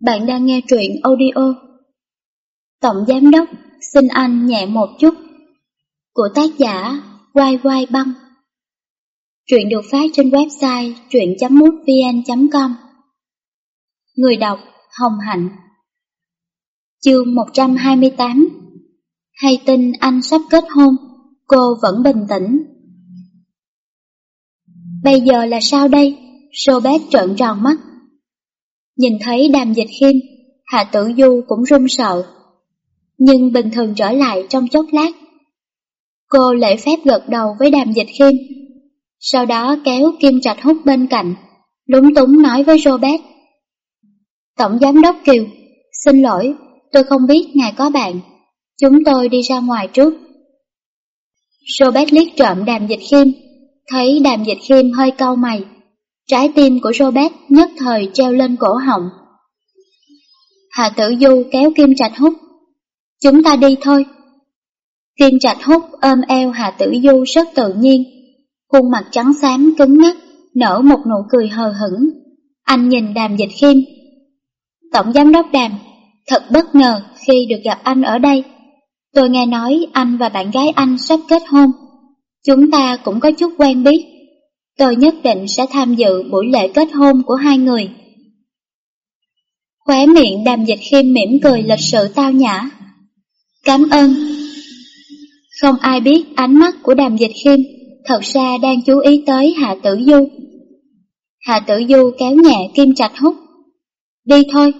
Bạn đang nghe truyện audio. Tổng Giám Đốc xin anh nhẹ một chút của tác giả Quai Quai Băng. Truyện được phát trên website truyện.mútvn.com Người đọc Hồng Hạnh Chương 128 Hay tin anh sắp kết hôn, cô vẫn bình tĩnh. Bây giờ là sao đây? Robert trợn tròn mắt. Nhìn thấy đàm dịch khiêm, Hạ Tử Du cũng run sợ. Nhưng bình thường trở lại trong chốc lát. Cô lễ phép gật đầu với đàm dịch khiêm. Sau đó kéo Kim Trạch hút bên cạnh, lúng túng nói với Robert. Tổng Giám Đốc Kiều, xin lỗi, tôi không biết ngài có bạn. Chúng tôi đi ra ngoài trước. Robert liếc trộm đàm dịch khiêm, thấy đàm dịch khiêm hơi cau mày. Trái tim của Robert nhất thời treo lên cổ họng. Hà tử du kéo Kim Trạch hút. Chúng ta đi thôi. Kim Trạch hút ôm eo Hà tử du rất tự nhiên. Khuôn mặt trắng xám cứng ngắc, nở một nụ cười hờ hững. Anh nhìn đàm dịch khiêm. Tổng giám đốc đàm, thật bất ngờ khi được gặp anh ở đây. Tôi nghe nói anh và bạn gái anh sắp kết hôn. Chúng ta cũng có chút quen biết. Tôi nhất định sẽ tham dự buổi lễ kết hôn của hai người. Khóe miệng đàm dịch khiêm mỉm cười lịch sự tao nhã. Cảm ơn. Không ai biết ánh mắt của đàm dịch khiêm thật ra đang chú ý tới Hạ Tử Du. Hạ Tử Du kéo nhẹ kim trạch hút. Đi thôi.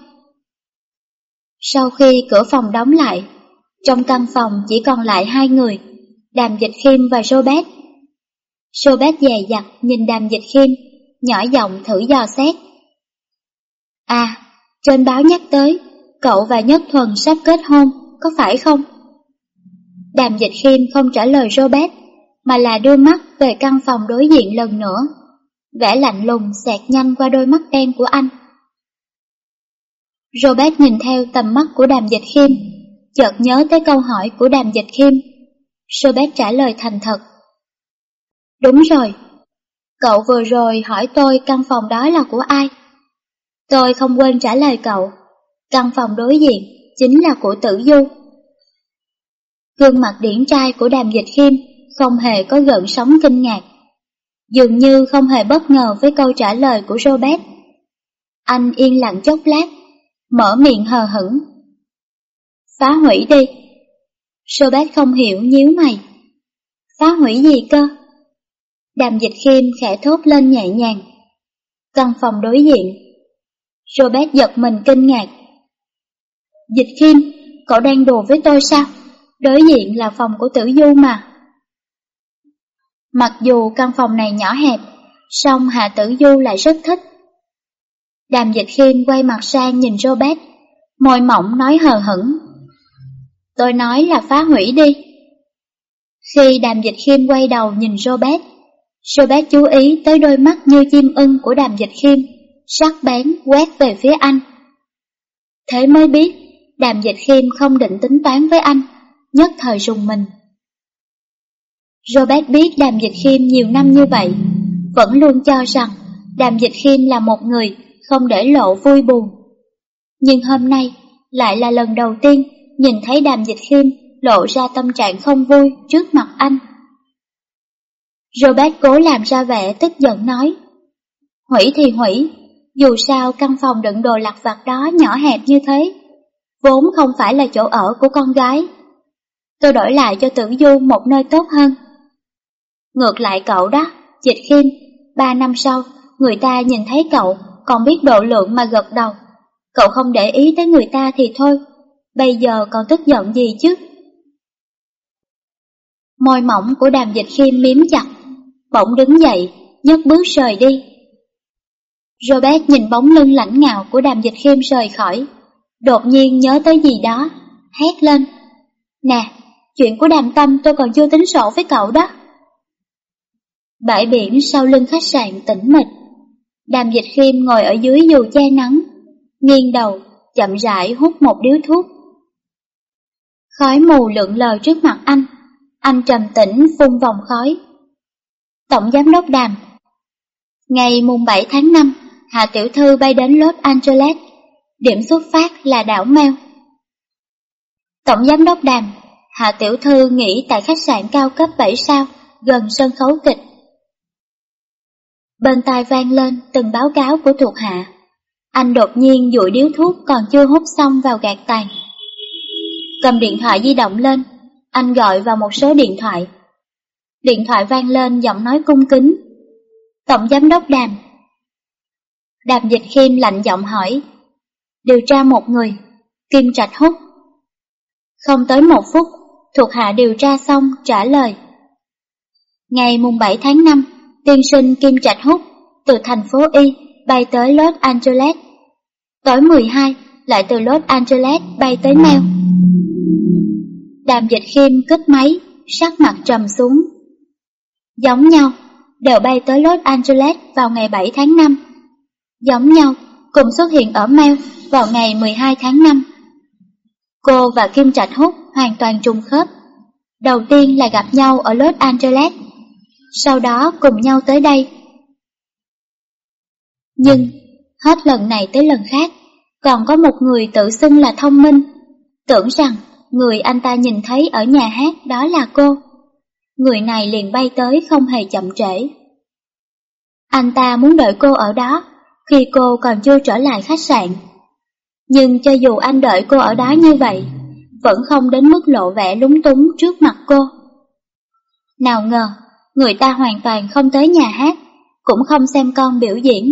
Sau khi cửa phòng đóng lại, trong căn phòng chỉ còn lại hai người, Đàm Dịch Khiêm và Robert. Robert dè dặt nhìn Đàm Dịch Khiêm, nhỏ giọng thử dò xét. À, trên báo nhắc tới, cậu và Nhất Thuần sắp kết hôn, có phải không? Đàm Dịch Khiêm không trả lời Robert, mà là đưa mắt về căn phòng đối diện lần nữa. Vẻ lạnh lùng xẹt nhanh qua đôi mắt đen của anh. Robert nhìn theo tầm mắt của Đàm Dịch Khiêm, chợt nhớ tới câu hỏi của Đàm Dịch Khiêm. Robert trả lời thành thật. Đúng rồi, cậu vừa rồi hỏi tôi căn phòng đó là của ai? Tôi không quên trả lời cậu, căn phòng đối diện chính là của tử du. Gương mặt điển trai của đàm dịch khiêm không hề có gợn sóng kinh ngạc, dường như không hề bất ngờ với câu trả lời của Robert. Anh yên lặng chốc lát, mở miệng hờ hững. Phá hủy đi. Robert không hiểu nhíu mày. Phá hủy gì cơ? Đàm dịch khiêm khẽ thốt lên nhẹ nhàng. Căn phòng đối diện. Robert giật mình kinh ngạc. Dịch khiêm, cậu đang đùa với tôi sao? Đối diện là phòng của tử du mà. Mặc dù căn phòng này nhỏ hẹp, song Hạ Tử Du lại rất thích. Đàm dịch khiêm quay mặt sang nhìn Robert, môi mỏng nói hờ hững. Tôi nói là phá hủy đi. Khi đàm dịch khiêm quay đầu nhìn Robert, Robert chú ý tới đôi mắt như chim ưng của đàm dịch khiêm, sắc bén quét về phía anh. Thế mới biết, đàm dịch khiêm không định tính toán với anh, nhất thời rùng mình. Robert biết đàm dịch khiêm nhiều năm như vậy, vẫn luôn cho rằng đàm dịch khiêm là một người không để lộ vui buồn. Nhưng hôm nay lại là lần đầu tiên nhìn thấy đàm dịch khiêm lộ ra tâm trạng không vui trước mặt anh. Robert cố làm ra vẻ tức giận nói. Hủy thì hủy, dù sao căn phòng đựng đồ lặt vặt đó nhỏ hẹp như thế, vốn không phải là chỗ ở của con gái. Tôi đổi lại cho tử du một nơi tốt hơn. Ngược lại cậu đó, dịch khiêm, ba năm sau, người ta nhìn thấy cậu còn biết độ lượng mà gật đầu. Cậu không để ý tới người ta thì thôi, bây giờ còn tức giận gì chứ? Môi mỏng của đàm dịch khiêm miếm chặt, bỗng đứng dậy, nhấc bước rời đi. Robert nhìn bóng lưng lãnh ngạo của đàm dịch khiêm rời khỏi, đột nhiên nhớ tới gì đó, hét lên. Nè, chuyện của đàm tâm tôi còn chưa tính sổ với cậu đó. Bãi biển sau lưng khách sạn tĩnh mịch, đàm dịch khiêm ngồi ở dưới dù che nắng, nghiêng đầu, chậm rãi hút một điếu thuốc. Khói mù lượn lờ trước mặt anh, anh trầm tĩnh phun vòng khói. Tổng Giám đốc Đàm Ngày mùng 7 tháng 5, Hạ Tiểu Thư bay đến Los Angeles. điểm xuất phát là đảo Mèo. Tổng giám đốc đàm, Hạ Tiểu Thư nghỉ tại khách sạn cao cấp 7 sao, gần sân khấu kịch. Bên tai vang lên từng báo cáo của thuộc hạ. Anh đột nhiên dụi điếu thuốc còn chưa hút xong vào gạt tàn. Cầm điện thoại di động lên, anh gọi vào một số điện thoại. Điện thoại vang lên giọng nói cung kính. Tổng giám đốc đàm. Đàm dịch khiêm lạnh giọng hỏi. Điều tra một người, Kim Trạch Hút. Không tới một phút, thuộc hạ điều tra xong trả lời. Ngày mùng 7 tháng 5, tiên sinh Kim Trạch Hút từ thành phố Y bay tới Los Angeles. Tối 12, lại từ Los Angeles bay tới Mel. Đàm dịch khiêm cất máy, sắc mặt trầm xuống. Giống nhau, đều bay tới Los Angeles vào ngày 7 tháng 5. Giống nhau, cùng xuất hiện ở Mel vào ngày 12 tháng 5. Cô và Kim Trạch Hút hoàn toàn trùng khớp. Đầu tiên là gặp nhau ở Los Angeles, sau đó cùng nhau tới đây. Nhưng, hết lần này tới lần khác, còn có một người tự xưng là thông minh, tưởng rằng người anh ta nhìn thấy ở nhà hát đó là cô. Người này liền bay tới không hề chậm trễ. Anh ta muốn đợi cô ở đó, khi cô còn chưa trở lại khách sạn. Nhưng cho dù anh đợi cô ở đó như vậy, vẫn không đến mức lộ vẻ lúng túng trước mặt cô. Nào ngờ, người ta hoàn toàn không tới nhà hát, cũng không xem con biểu diễn.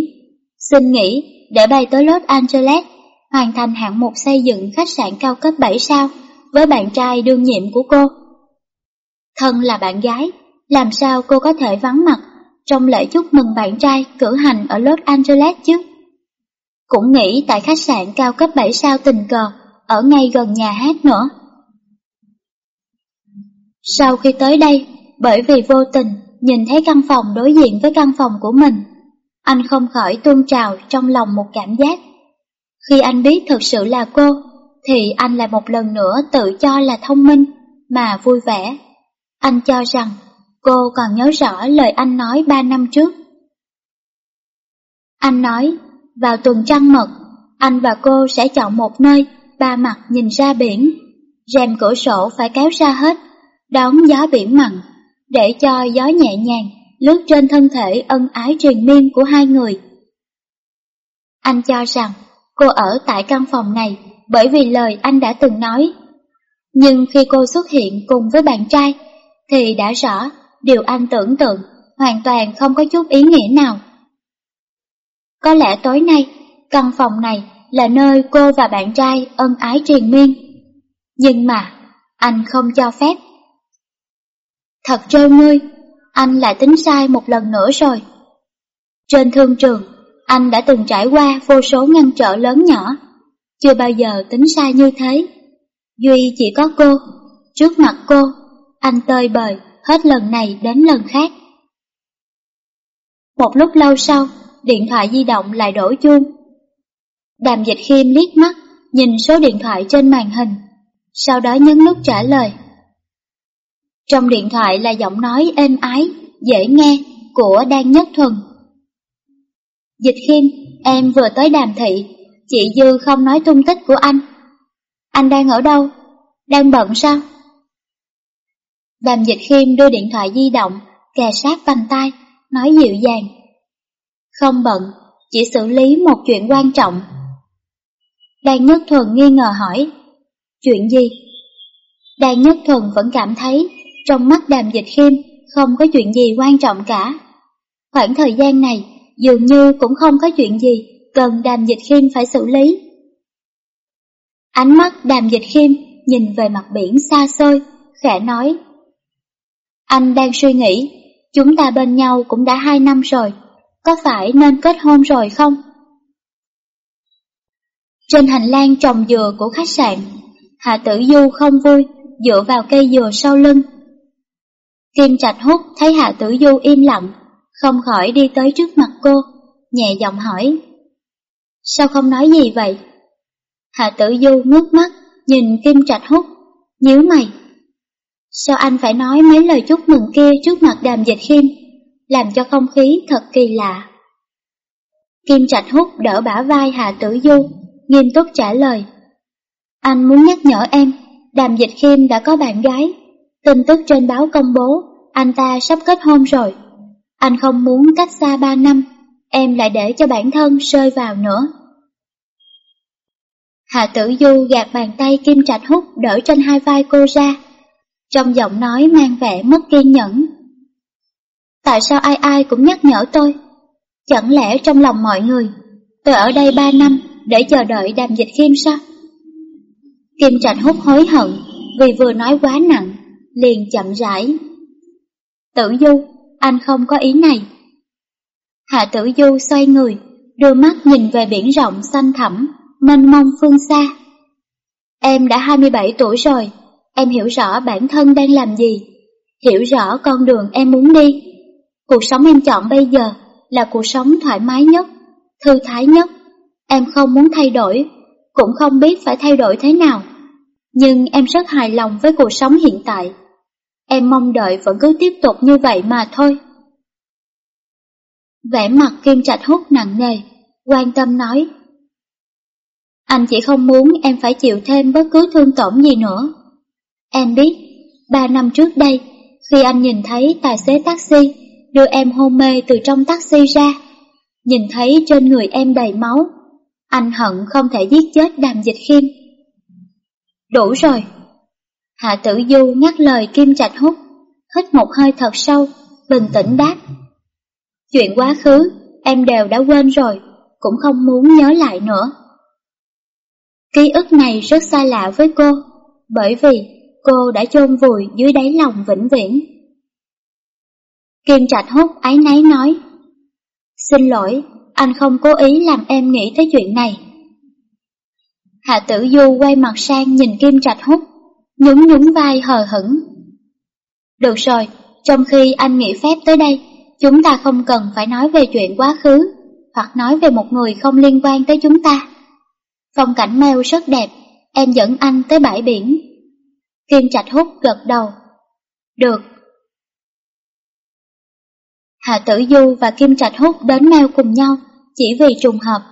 Xin nghỉ để bay tới Los Angeles, hoàn thành hạng mục xây dựng khách sạn cao cấp 7 sao với bạn trai đương nhiệm của cô. Thân là bạn gái, làm sao cô có thể vắng mặt trong lễ chúc mừng bạn trai cử hành ở Los Angeles chứ? Cũng nghĩ tại khách sạn cao cấp 7 sao tình cờ, ở ngay gần nhà hát nữa. Sau khi tới đây, bởi vì vô tình nhìn thấy căn phòng đối diện với căn phòng của mình, anh không khỏi tuôn trào trong lòng một cảm giác. Khi anh biết thực sự là cô, thì anh lại một lần nữa tự cho là thông minh, mà vui vẻ. Anh cho rằng cô còn nhớ rõ lời anh nói ba năm trước. Anh nói, vào tuần trăng mật, anh và cô sẽ chọn một nơi, ba mặt nhìn ra biển. Rèm cửa sổ phải kéo ra hết, đón gió biển mặn, để cho gió nhẹ nhàng lướt trên thân thể ân ái truyền miên của hai người. Anh cho rằng cô ở tại căn phòng này bởi vì lời anh đã từng nói. Nhưng khi cô xuất hiện cùng với bạn trai, thì đã rõ điều anh tưởng tượng hoàn toàn không có chút ý nghĩa nào. Có lẽ tối nay, căn phòng này là nơi cô và bạn trai ân ái triền miên. Nhưng mà, anh không cho phép. Thật trêu ngươi, anh lại tính sai một lần nữa rồi. Trên thương trường, anh đã từng trải qua vô số ngăn trở lớn nhỏ, chưa bao giờ tính sai như thế. Duy chỉ có cô, trước mặt cô, anh tơi bời hết lần này đến lần khác. Một lúc lâu sau, điện thoại di động lại đổ chuông. Đàm dịch khiêm liếc mắt, nhìn số điện thoại trên màn hình, sau đó nhấn nút trả lời. Trong điện thoại là giọng nói êm ái, dễ nghe của Đan Nhất Thuần. Dịch khiêm, em vừa tới đàm thị, chị Dư không nói tung tích của anh. Anh đang ở đâu? Đang bận sao? Đàm dịch khiêm đưa điện thoại di động, kè sát vành tay, nói dịu dàng. Không bận, chỉ xử lý một chuyện quan trọng. Đàn Nhất Thuần nghi ngờ hỏi, chuyện gì? Đàn Nhất Thuần vẫn cảm thấy trong mắt đàm dịch khiêm không có chuyện gì quan trọng cả. Khoảng thời gian này dường như cũng không có chuyện gì cần đàm dịch khiêm phải xử lý. Ánh mắt đàm dịch khiêm nhìn về mặt biển xa xôi, khẽ nói. Anh đang suy nghĩ, chúng ta bên nhau cũng đã hai năm rồi, có phải nên kết hôn rồi không? Trên hành lang trồng dừa của khách sạn, Hạ Tử Du không vui, dựa vào cây dừa sau lưng. Kim Trạch Hút thấy Hạ Tử Du im lặng, không khỏi đi tới trước mặt cô, nhẹ giọng hỏi. Sao không nói gì vậy? Hạ Tử Du ngước mắt, nhìn Kim Trạch Hút, nhíu mày. Sao anh phải nói mấy lời chúc mừng kia trước mặt đàm dịch khiêm, làm cho không khí thật kỳ lạ. Kim Trạch Hút đỡ bả vai Hạ Tử Du, nghiêm túc trả lời. Anh muốn nhắc nhở em, Đàm Dịch Khiêm đã có bạn gái. Tin tức trên báo công bố, anh ta sắp kết hôn rồi. Anh không muốn cách xa ba năm, em lại để cho bản thân rơi vào nữa. Hạ tử du gạt bàn tay Kim Trạch hút đỡ trên hai vai cô ra. Trong giọng nói mang vẻ mất kiên nhẫn. Tại sao ai ai cũng nhắc nhở tôi? Chẳng lẽ trong lòng mọi người, tôi ở đây ba năm để chờ đợi đàm dịch khiêm sao? Kim Trạch hút hối hận vì vừa nói quá nặng, liền chậm rãi. Tử Du, anh không có ý này. Hạ Tử Du xoay người, đưa mắt nhìn về biển rộng xanh thẳm, mênh mông phương xa. Em đã 27 tuổi rồi, em hiểu rõ bản thân đang làm gì, hiểu rõ con đường em muốn đi. Cuộc sống em chọn bây giờ là cuộc sống thoải mái nhất, thư thái nhất. Em không muốn thay đổi, cũng không biết phải thay đổi thế nào. Nhưng em rất hài lòng với cuộc sống hiện tại. Em mong đợi vẫn cứ tiếp tục như vậy mà thôi. Vẻ mặt Kim Trạch hút nặng nề, quan tâm nói. Anh chỉ không muốn em phải chịu thêm bất cứ thương tổn gì nữa. Em biết, ba năm trước đây, khi anh nhìn thấy tài xế taxi đưa em hôn mê từ trong taxi ra, nhìn thấy trên người em đầy máu, anh hận không thể giết chết đàm dịch khiêm. Đủ rồi. Hạ tử du ngắt lời Kim Trạch hút, hít một hơi thật sâu, bình tĩnh đáp. Chuyện quá khứ, em đều đã quên rồi, cũng không muốn nhớ lại nữa. Ký ức này rất xa lạ với cô, bởi vì cô đã chôn vùi dưới đáy lòng vĩnh viễn. Kim Trạch hút ái náy nói, Xin lỗi, anh không cố ý làm em nghĩ tới chuyện này. Hạ tử du quay mặt sang nhìn Kim Trạch hút, nhún nhún vai hờ hững. Được rồi, trong khi anh nghỉ phép tới đây, chúng ta không cần phải nói về chuyện quá khứ, hoặc nói về một người không liên quan tới chúng ta. Phong cảnh mèo rất đẹp, em dẫn anh tới bãi biển. Kim Trạch hút gật đầu. Được. Hạ Tử Du và Kim Trạch hút đến mèo cùng nhau, chỉ vì trùng hợp.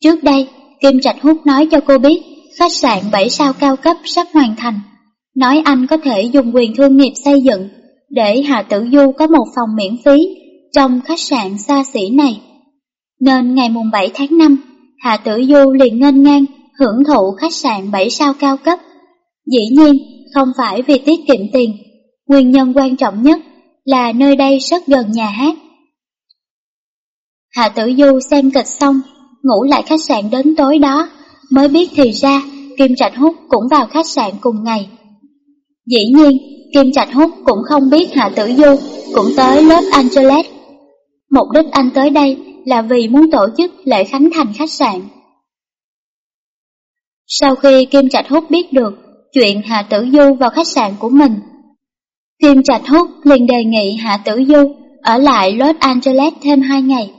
Trước đây, Kim Trạch hút nói cho cô biết khách sạn 7 sao cao cấp sắp hoàn thành, nói anh có thể dùng quyền thương nghiệp xây dựng để Hạ Tử Du có một phòng miễn phí trong khách sạn xa xỉ này. Nên ngày mùng 7 tháng 5, Hạ Tử Du liền ngênh ngang hưởng thụ khách sạn 7 sao cao cấp. Dĩ nhiên, không phải vì tiết kiệm tiền, nguyên nhân quan trọng nhất là nơi đây rất gần nhà hát. Hạ Tử Du xem kịch xong, ngủ lại khách sạn đến tối đó, mới biết thì ra Kim Trạch Hút cũng vào khách sạn cùng ngày. Dĩ nhiên, Kim Trạch Hút cũng không biết Hạ Tử Du cũng tới Los Angeles. Mục đích anh tới đây là vì muốn tổ chức lễ khánh thành khách sạn. Sau khi Kim Trạch Hút biết được chuyện Hạ Tử Du vào khách sạn của mình, Kim Trạch Hút liền đề nghị Hạ Tử Du ở lại Los Angeles thêm hai ngày,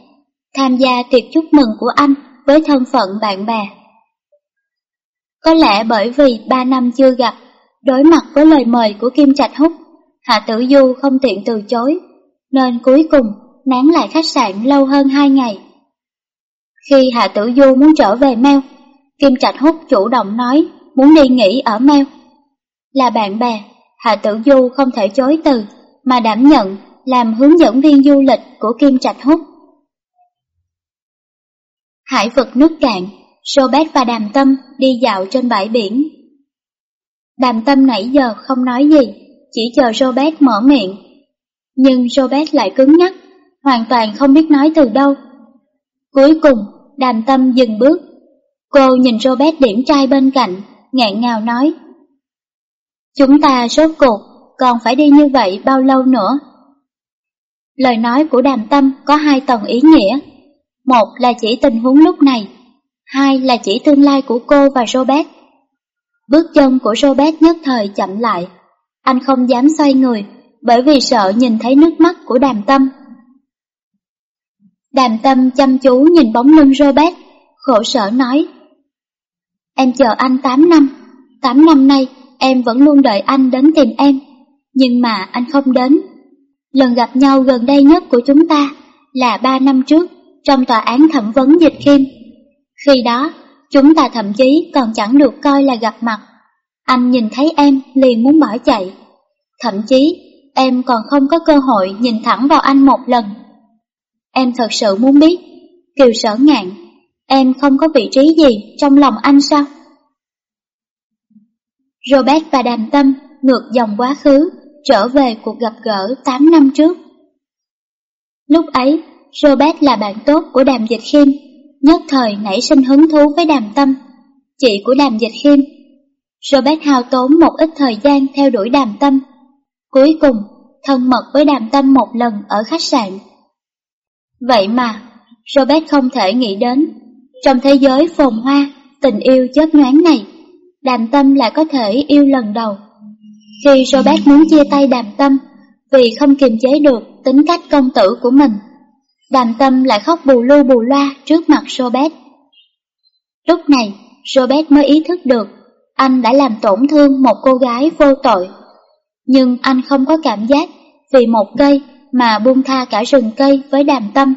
tham gia tiệc chúc mừng của anh với thân phận bạn bè. Có lẽ bởi vì ba năm chưa gặp, đối mặt với lời mời của Kim Trạch Húc, Hạ Tử Du không tiện từ chối, nên cuối cùng nán lại khách sạn lâu hơn hai ngày. Khi Hạ Tử Du muốn trở về Meo, Kim Trạch Húc chủ động nói muốn đi nghỉ ở Meo. Là bạn bè, Hạ Tử Du không thể chối từ, mà đảm nhận làm hướng dẫn viên du lịch của Kim Trạch Hút. Hải vực nước cạn, Robert và Đàm Tâm đi dạo trên bãi biển. Đàm Tâm nãy giờ không nói gì, chỉ chờ Robert mở miệng. Nhưng Robert lại cứng nhắc, hoàn toàn không biết nói từ đâu. Cuối cùng, Đàm Tâm dừng bước. Cô nhìn Robert điểm trai bên cạnh, ngạn ngào nói. Chúng ta rốt cuộc, còn phải đi như vậy bao lâu nữa? Lời nói của đàm tâm có hai tầng ý nghĩa. Một là chỉ tình huống lúc này, hai là chỉ tương lai của cô và Robert. Bước chân của Robert nhất thời chậm lại. Anh không dám xoay người, bởi vì sợ nhìn thấy nước mắt của đàm tâm. Đàm tâm chăm chú nhìn bóng lưng Robert, khổ sở nói. Em chờ anh 8 năm, 8 năm nay em vẫn luôn đợi anh đến tìm em, nhưng mà anh không đến. Lần gặp nhau gần đây nhất của chúng ta là 3 năm trước trong tòa án thẩm vấn dịch khiêm. Khi đó, Chúng ta thậm chí còn chẳng được coi là gặp mặt. Anh nhìn thấy em liền muốn bỏ chạy. Thậm chí em còn không có cơ hội nhìn thẳng vào anh một lần. Em thật sự muốn biết, Kiều sở ngạn, em không có vị trí gì trong lòng anh sao? Robert và Đàm Tâm ngược dòng quá khứ, trở về cuộc gặp gỡ 8 năm trước. Lúc ấy, Robert là bạn tốt của Đàm Dịch Khiêm, nhất thời nảy sinh hứng thú với Đàm Tâm, chị của Đàm Dịch Khiêm. Robert hao tốn một ít thời gian theo đuổi Đàm Tâm. Cuối cùng, thân mật với Đàm Tâm một lần ở khách sạn. Vậy mà, Robert không thể nghĩ đến, trong thế giới phồn hoa, tình yêu chớp nhoáng này, Đàm Tâm lại có thể yêu lần đầu. Khi Robert muốn chia tay Đàm Tâm, vì không kiềm chế được tính cách công tử của mình, Đàm Tâm lại khóc bù lu bù loa trước mặt Robert. Lúc này, Robert mới ý thức được anh đã làm tổn thương một cô gái vô tội. Nhưng anh không có cảm giác vì một cây mà buông tha cả rừng cây với đàm tâm.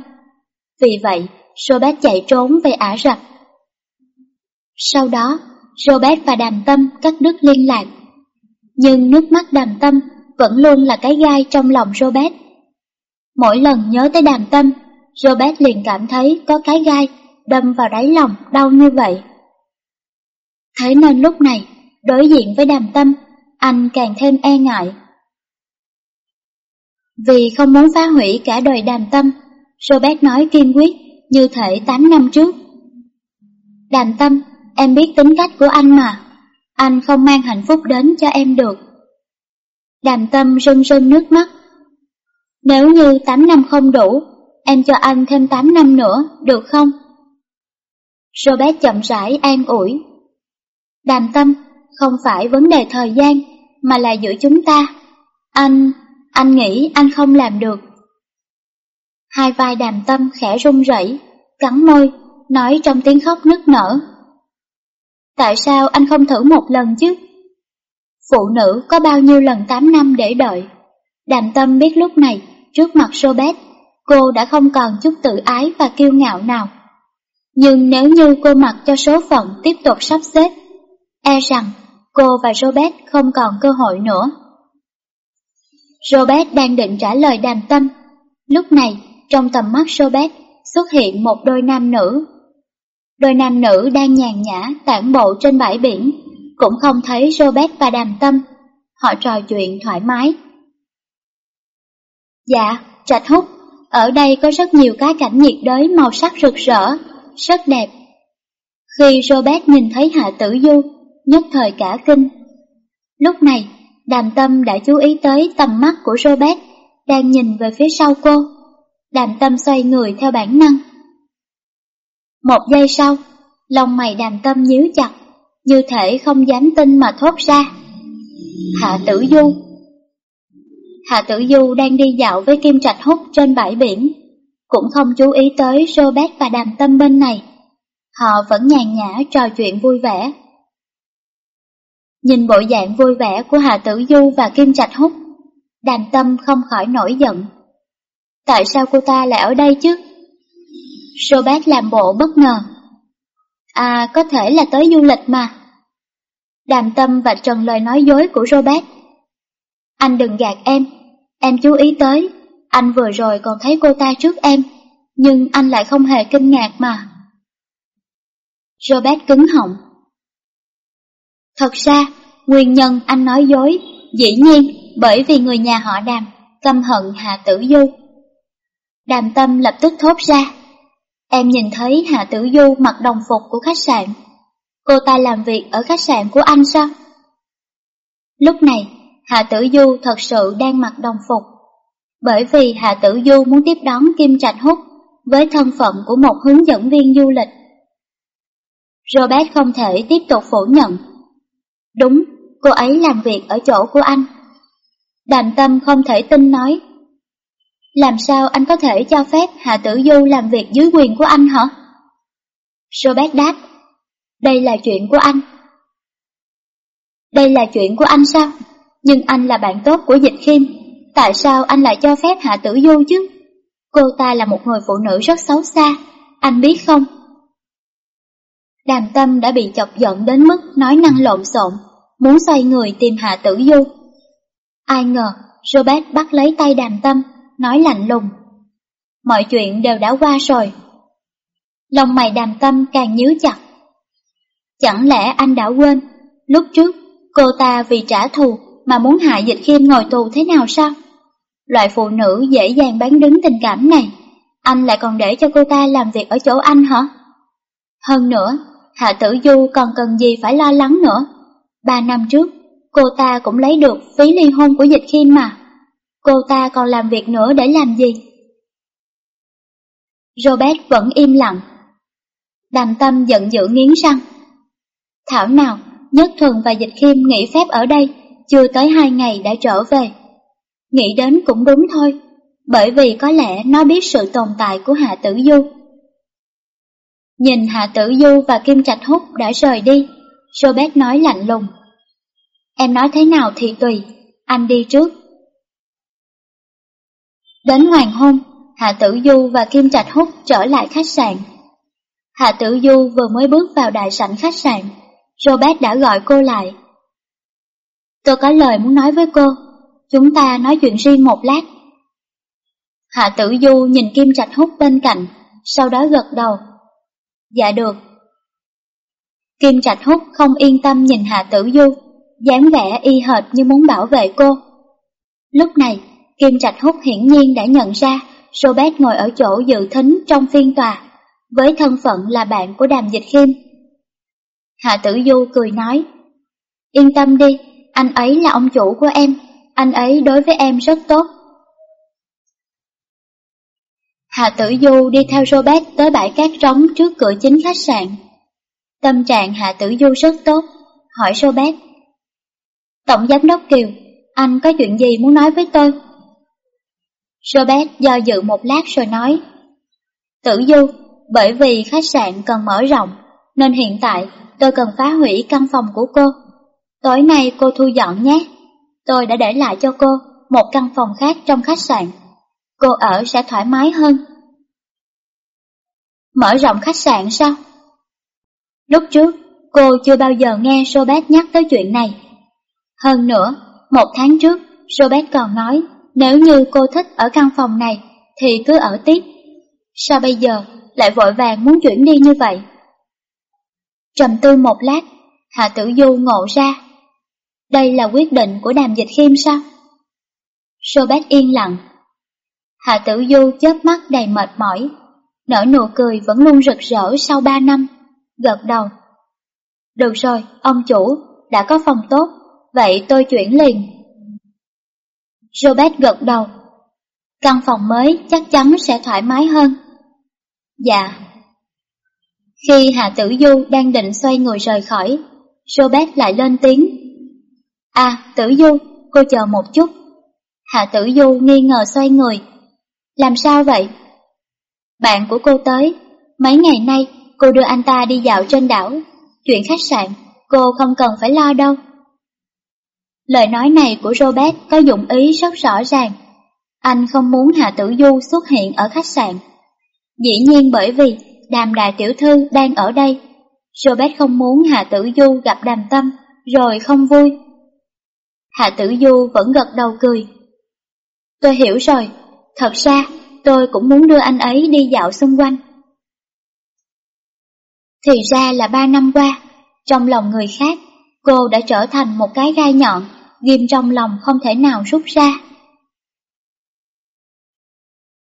Vì vậy, Robert chạy trốn về Ả Rập. Sau đó, Robert và đàm tâm cắt đứt liên lạc. Nhưng nước mắt đàm tâm vẫn luôn là cái gai trong lòng Robert. Mỗi lần nhớ tới đàm tâm, Robert liền cảm thấy có cái gai đâm vào đáy lòng đau như vậy. Thế nên lúc này, đối diện với đàm tâm, anh càng thêm e ngại. Vì không muốn phá hủy cả đời đàm tâm, Robert nói kiên quyết như thể 8 năm trước. Đàm tâm, em biết tính cách của anh mà, anh không mang hạnh phúc đến cho em được. Đàm tâm rưng rưng nước mắt. Nếu như 8 năm không đủ, em cho anh thêm 8 năm nữa, được không? Robert chậm rãi an ủi. Đàm tâm, không phải vấn đề thời gian, mà là giữa chúng ta. Anh, anh nghĩ anh không làm được. Hai vai đàm tâm khẽ run rẩy, cắn môi, nói trong tiếng khóc nức nở. Tại sao anh không thử một lần chứ? Phụ nữ có bao nhiêu lần 8 năm để đợi. Đàm tâm biết lúc này, trước mặt Robert, cô đã không còn chút tự ái và kiêu ngạo nào. Nhưng nếu như cô mặc cho số phận tiếp tục sắp xếp, e rằng cô và Robert không còn cơ hội nữa. Robert đang định trả lời đàm tâm. Lúc này, trong tầm mắt Robert xuất hiện một đôi nam nữ. Đôi nam nữ đang nhàn nhã tản bộ trên bãi biển, cũng không thấy Robert và đàm tâm. Họ trò chuyện thoải mái. Dạ, Trạch Húc, ở đây có rất nhiều cá cảnh nhiệt đới màu sắc rực rỡ, rất đẹp. Khi Robert nhìn thấy Hạ Tử Du, nhất thời cả kinh. Lúc này, đàm tâm đã chú ý tới tầm mắt của Robert, đang nhìn về phía sau cô. Đàm tâm xoay người theo bản năng. Một giây sau, lòng mày đàm tâm nhíu chặt, như thể không dám tin mà thốt ra. Hạ tử du Hạ tử du đang đi dạo với Kim Trạch Hút trên bãi biển, cũng không chú ý tới Robert và đàm tâm bên này. Họ vẫn nhàn nhã trò chuyện vui vẻ. Nhìn bộ dạng vui vẻ của Hà Tử Du và Kim Trạch Húc, đàm tâm không khỏi nổi giận. Tại sao cô ta lại ở đây chứ? Robert làm bộ bất ngờ. À, có thể là tới du lịch mà. Đàm tâm và trần lời nói dối của Robert. Anh đừng gạt em, em chú ý tới, anh vừa rồi còn thấy cô ta trước em, nhưng anh lại không hề kinh ngạc mà. Robert cứng họng. Thật ra, nguyên nhân anh nói dối, dĩ nhiên bởi vì người nhà họ đàm, căm hận Hạ Tử Du. Đàm tâm lập tức thốt ra. Em nhìn thấy Hạ Tử Du mặc đồng phục của khách sạn. Cô ta làm việc ở khách sạn của anh sao? Lúc này, Hạ Tử Du thật sự đang mặc đồng phục. Bởi vì Hạ Tử Du muốn tiếp đón Kim Trạch Húc với thân phận của một hướng dẫn viên du lịch. Robert không thể tiếp tục phủ nhận. Đúng, cô ấy làm việc ở chỗ của anh. Đàm tâm không thể tin nói. Làm sao anh có thể cho phép Hạ Tử Du làm việc dưới quyền của anh hả? Robert đáp, đây là chuyện của anh. Đây là chuyện của anh sao? Nhưng anh là bạn tốt của Dịch Khiêm, tại sao anh lại cho phép Hạ Tử Du chứ? Cô ta là một người phụ nữ rất xấu xa, anh biết không? Đàm tâm đã bị chọc giận đến mức nói năng lộn xộn, muốn xoay người tìm Hạ Tử Du. Ai ngờ, Robert bắt lấy tay đàm tâm, nói lạnh lùng. Mọi chuyện đều đã qua rồi. Lòng mày đàm tâm càng nhíu chặt. Chẳng lẽ anh đã quên, lúc trước cô ta vì trả thù mà muốn hại dịch khiêm ngồi tù thế nào sao? Loại phụ nữ dễ dàng bán đứng tình cảm này, anh lại còn để cho cô ta làm việc ở chỗ anh hả? Hơn nữa, Hạ Tử Du còn cần gì phải lo lắng nữa. Ba năm trước, cô ta cũng lấy được phí ly hôn của dịch khiêm mà. Cô ta còn làm việc nữa để làm gì? Robert vẫn im lặng. Đàm tâm giận dữ nghiến răng. Thảo nào, Nhất Thuần và Dịch Khiêm nghỉ phép ở đây, chưa tới hai ngày đã trở về. Nghĩ đến cũng đúng thôi, bởi vì có lẽ nó biết sự tồn tại của Hạ Tử Du. Nhìn Hạ Tử Du và Kim Trạch Húc đã rời đi, Robert nói lạnh lùng. Em nói thế nào thì tùy, anh đi trước. Đến hoàng hôn, Hạ Tử Du và Kim Trạch Húc trở lại khách sạn. Hạ Tử Du vừa mới bước vào đại sảnh khách sạn, Robert đã gọi cô lại. Tôi có lời muốn nói với cô, chúng ta nói chuyện riêng một lát. Hạ Tử Du nhìn Kim Trạch Húc bên cạnh, sau đó gật đầu. Dạ được. Kim Trạch Húc không yên tâm nhìn Hạ Tử Du, dáng vẻ y hệt như muốn bảo vệ cô. Lúc này, Kim Trạch Húc hiển nhiên đã nhận ra Robert ngồi ở chỗ dự thính trong phiên tòa, với thân phận là bạn của Đàm Dịch Khiêm. Hạ Tử Du cười nói, Yên tâm đi, anh ấy là ông chủ của em, anh ấy đối với em rất tốt. Hạ Tử Du đi theo Robert tới bãi cát trống trước cửa chính khách sạn. Tâm trạng Hạ Tử Du rất tốt, hỏi Robert. Tổng giám đốc Kiều, anh có chuyện gì muốn nói với tôi? Robert do dự một lát rồi nói. Tử Du, bởi vì khách sạn cần mở rộng, nên hiện tại tôi cần phá hủy căn phòng của cô. Tối nay cô thu dọn nhé. Tôi đã để lại cho cô một căn phòng khác trong khách sạn. Cô ở sẽ thoải mái hơn. Mở rộng khách sạn sao? Lúc trước, cô chưa bao giờ nghe Robert nhắc tới chuyện này. Hơn nữa, một tháng trước, Robert còn nói nếu như cô thích ở căn phòng này thì cứ ở tiếp. Sao bây giờ lại vội vàng muốn chuyển đi như vậy? Trầm tư một lát, Hạ Tử Du ngộ ra. Đây là quyết định của đàm dịch khiêm sao? Robert yên lặng. Hạ Tử Du chớp mắt đầy mệt mỏi, nở nụ cười vẫn luôn rực rỡ sau ba năm, gật đầu. Được rồi, ông chủ, đã có phòng tốt, vậy tôi chuyển liền. Robert gật đầu. Căn phòng mới chắc chắn sẽ thoải mái hơn. Dạ. Khi Hạ Tử Du đang định xoay người rời khỏi, Robert lại lên tiếng. À, Tử Du, cô chờ một chút. Hạ Tử Du nghi ngờ xoay người. Làm sao vậy? Bạn của cô tới, mấy ngày nay cô đưa anh ta đi dạo trên đảo. Chuyện khách sạn, cô không cần phải lo đâu. Lời nói này của Robert có dụng ý rất rõ ràng. Anh không muốn Hà Tử Du xuất hiện ở khách sạn. Dĩ nhiên bởi vì đàm đại tiểu thư đang ở đây. Robert không muốn Hà Tử Du gặp đàm tâm, rồi không vui. Hà Tử Du vẫn gật đầu cười. Tôi hiểu rồi, thật ra tôi cũng muốn đưa anh ấy đi dạo xung quanh. Thì ra là ba năm qua, trong lòng người khác, cô đã trở thành một cái gai nhọn ghim trong lòng không thể nào rút ra.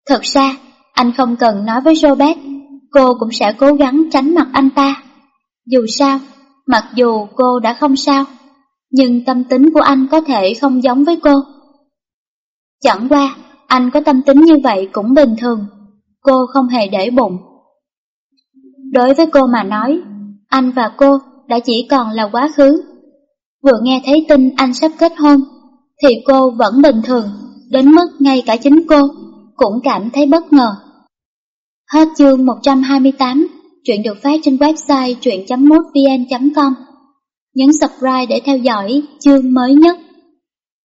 Thật ra, anh không cần nói với Robert, cô cũng sẽ cố gắng tránh mặt anh ta. Dù sao, mặc dù cô đã không sao, nhưng tâm tính của anh có thể không giống với cô. Chẳng qua, anh có tâm tính như vậy cũng bình thường, cô không hề để bụng. Đối với cô mà nói, anh và cô đã chỉ còn là quá khứ vừa nghe thấy tin anh sắp kết hôn, thì cô vẫn bình thường, đến mức ngay cả chính cô cũng cảm thấy bất ngờ. Hết chương 128, chuyện được phát trên website truyện.mútvn.com. Nhấn subscribe để theo dõi chương mới nhất.